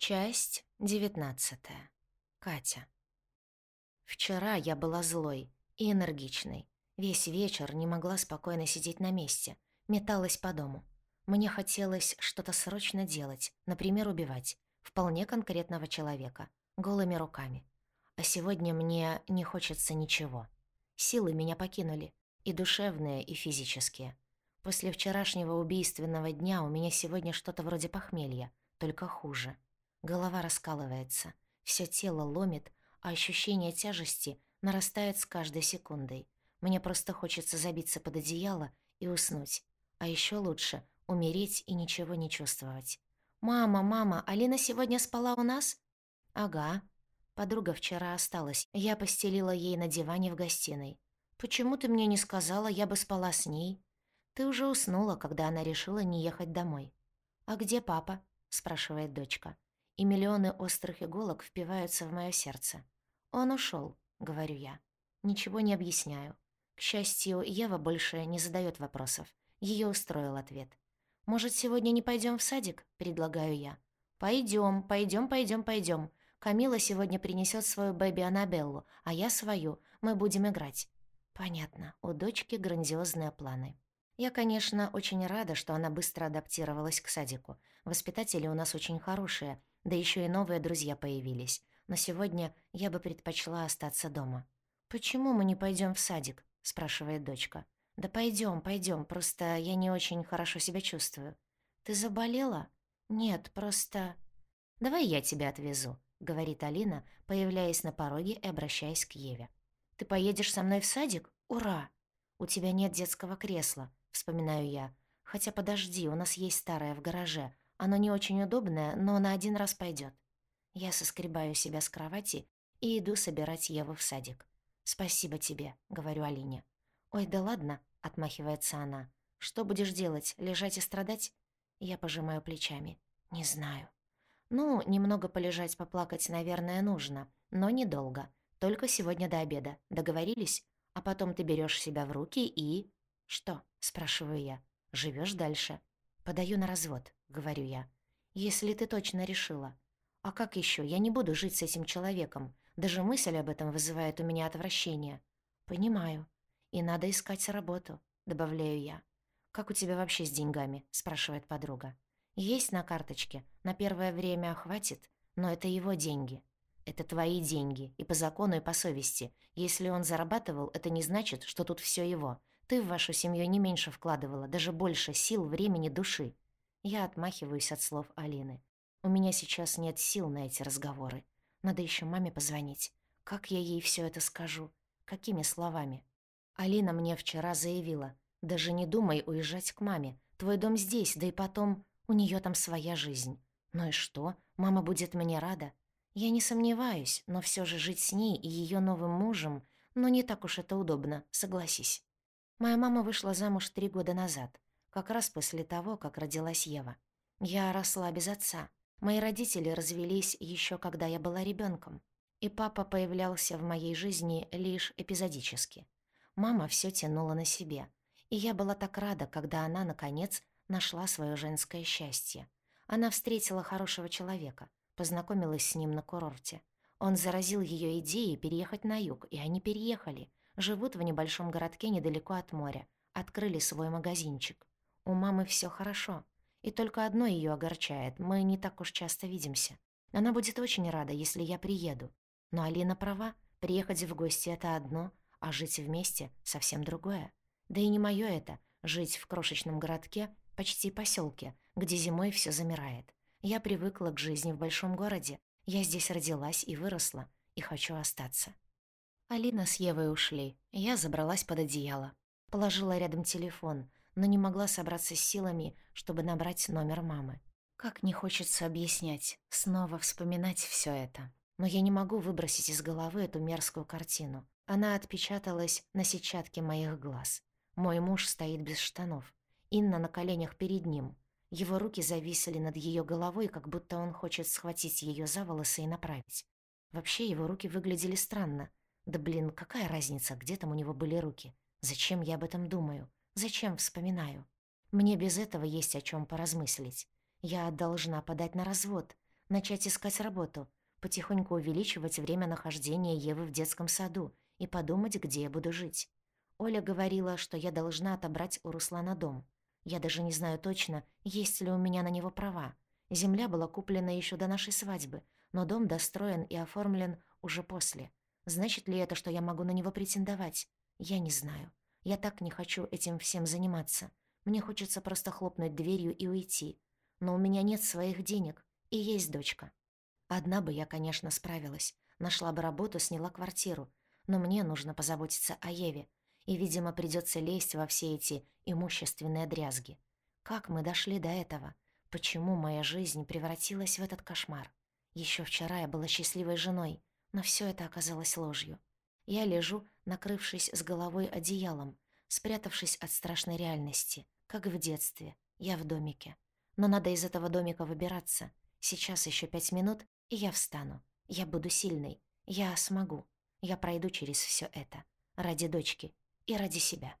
Часть девятнадцатая. Катя. Вчера я была злой и энергичной. Весь вечер не могла спокойно сидеть на месте, металась по дому. Мне хотелось что-то срочно делать, например, убивать. Вполне конкретного человека, голыми руками. А сегодня мне не хочется ничего. Силы меня покинули, и душевные, и физические. После вчерашнего убийственного дня у меня сегодня что-то вроде похмелья, только хуже. Голова раскалывается, все тело ломит, а ощущение тяжести нарастает с каждой секундой. Мне просто хочется забиться под одеяло и уснуть. А еще лучше — умереть и ничего не чувствовать. «Мама, мама, Алина сегодня спала у нас?» «Ага». Подруга вчера осталась. Я постелила ей на диване в гостиной. «Почему ты мне не сказала, я бы спала с ней?» «Ты уже уснула, когда она решила не ехать домой». «А где папа?» — спрашивает дочка и миллионы острых иголок впиваются в моё сердце. «Он ушёл», — говорю я. Ничего не объясняю. К счастью, Ева больше не задаёт вопросов. Её устроил ответ. «Может, сегодня не пойдём в садик?» — предлагаю я. «Пойдём, пойдём, пойдём, пойдём. Камила сегодня принесёт свою бэби Аннабеллу, а я свою. Мы будем играть». Понятно, у дочки грандиозные планы. Я, конечно, очень рада, что она быстро адаптировалась к садику. Воспитатели у нас очень хорошие, да еще и новые друзья появились. Но сегодня я бы предпочла остаться дома. «Почему мы не пойдем в садик?» — спрашивает дочка. «Да пойдем, пойдем. просто я не очень хорошо себя чувствую». «Ты заболела?» «Нет, просто...» «Давай я тебя отвезу», — говорит Алина, появляясь на пороге и обращаясь к Еве. «Ты поедешь со мной в садик? Ура!» «У тебя нет детского кресла», — вспоминаю я. «Хотя подожди, у нас есть старое в гараже. Оно не очень удобное, но на один раз пойдет. Я соскребаю себя с кровати и иду собирать Еву в садик. «Спасибо тебе», — говорю Алине. «Ой, да ладно», — отмахивается она. «Что будешь делать, лежать и страдать?» Я пожимаю плечами. «Не знаю». «Ну, немного полежать, поплакать, наверное, нужно, но недолго. Только сегодня до обеда. Договорились? А потом ты берешь себя в руки и...» «Что?» — спрашиваю я. Живешь дальше». «Подаю на развод», — говорю я. «Если ты точно решила. А как еще? Я не буду жить с этим человеком. Даже мысль об этом вызывает у меня отвращение». «Понимаю. И надо искать работу», — добавляю я. «Как у тебя вообще с деньгами?» — спрашивает подруга. «Есть на карточке. На первое время хватит, но это его деньги». «Это твои деньги, и по закону, и по совести. Если он зарабатывал, это не значит, что тут все его. Ты в вашу семью не меньше вкладывала, даже больше сил, времени, души. Я отмахиваюсь от слов Алины. У меня сейчас нет сил на эти разговоры. Надо еще маме позвонить. Как я ей все это скажу? Какими словами? Алина мне вчера заявила. Даже не думай уезжать к маме. Твой дом здесь, да и потом у нее там своя жизнь. Ну и что? Мама будет мне рада. Я не сомневаюсь, но все же жить с ней и ее новым мужем, ну не так уж это удобно, согласись. Моя мама вышла замуж три года назад, как раз после того, как родилась Ева. Я росла без отца. Мои родители развелись еще когда я была ребенком, и папа появлялся в моей жизни лишь эпизодически. Мама все тянула на себе, и я была так рада, когда она, наконец, нашла свое женское счастье. Она встретила хорошего человека, познакомилась с ним на курорте. Он заразил ее идеей переехать на юг, и они переехали — Живут в небольшом городке недалеко от моря. Открыли свой магазинчик. У мамы все хорошо. И только одно ее огорчает. Мы не так уж часто видимся. Она будет очень рада, если я приеду. Но Алина права. Приехать в гости — это одно, а жить вместе — совсем другое. Да и не мое это — жить в крошечном городке, почти поселке, где зимой все замирает. Я привыкла к жизни в большом городе. Я здесь родилась и выросла, и хочу остаться. Алина с Евой ушли. Я забралась под одеяло. Положила рядом телефон, но не могла собраться с силами, чтобы набрать номер мамы. Как не хочется объяснять, снова вспоминать все это. Но я не могу выбросить из головы эту мерзкую картину. Она отпечаталась на сетчатке моих глаз. Мой муж стоит без штанов. Инна на коленях перед ним. Его руки зависли над ее головой, как будто он хочет схватить ее за волосы и направить. Вообще его руки выглядели странно, да блин, какая разница, где там у него были руки? Зачем я об этом думаю? Зачем вспоминаю? Мне без этого есть о чем поразмыслить. Я должна подать на развод. начать искать работу, потихоньку увеличивать время нахождения Евы в детском саду и подумать, где я буду жить. Оля говорила, что я должна отобрать у Руслана дом. Я даже не знаю точно, есть ли у меня на него права. Земля была куплена еще до нашей свадьбы, но дом достроен и оформлен уже после. Значит ли это, что я могу на него претендовать? Я не знаю. Я так не хочу этим всем заниматься. Мне хочется просто хлопнуть дверью и уйти. Но у меня нет своих денег, и есть дочка. Одна бы я, конечно, справилась. Нашла бы работу, сняла квартиру. Но мне нужно позаботиться о Еве. И, видимо, придется лезть во все эти имущественные дрязги. Как мы дошли до этого? Почему моя жизнь превратилась в этот кошмар? Еще вчера я была счастливой женой, но все это оказалось ложью. Я лежу, накрывшись с головой одеялом, спрятавшись от страшной реальности, как в детстве. Я в домике. Но надо из этого домика выбираться. Сейчас еще пять минут, и я встану. Я буду сильной. Я смогу. Я пройду через все это. Ради дочки и ради себя.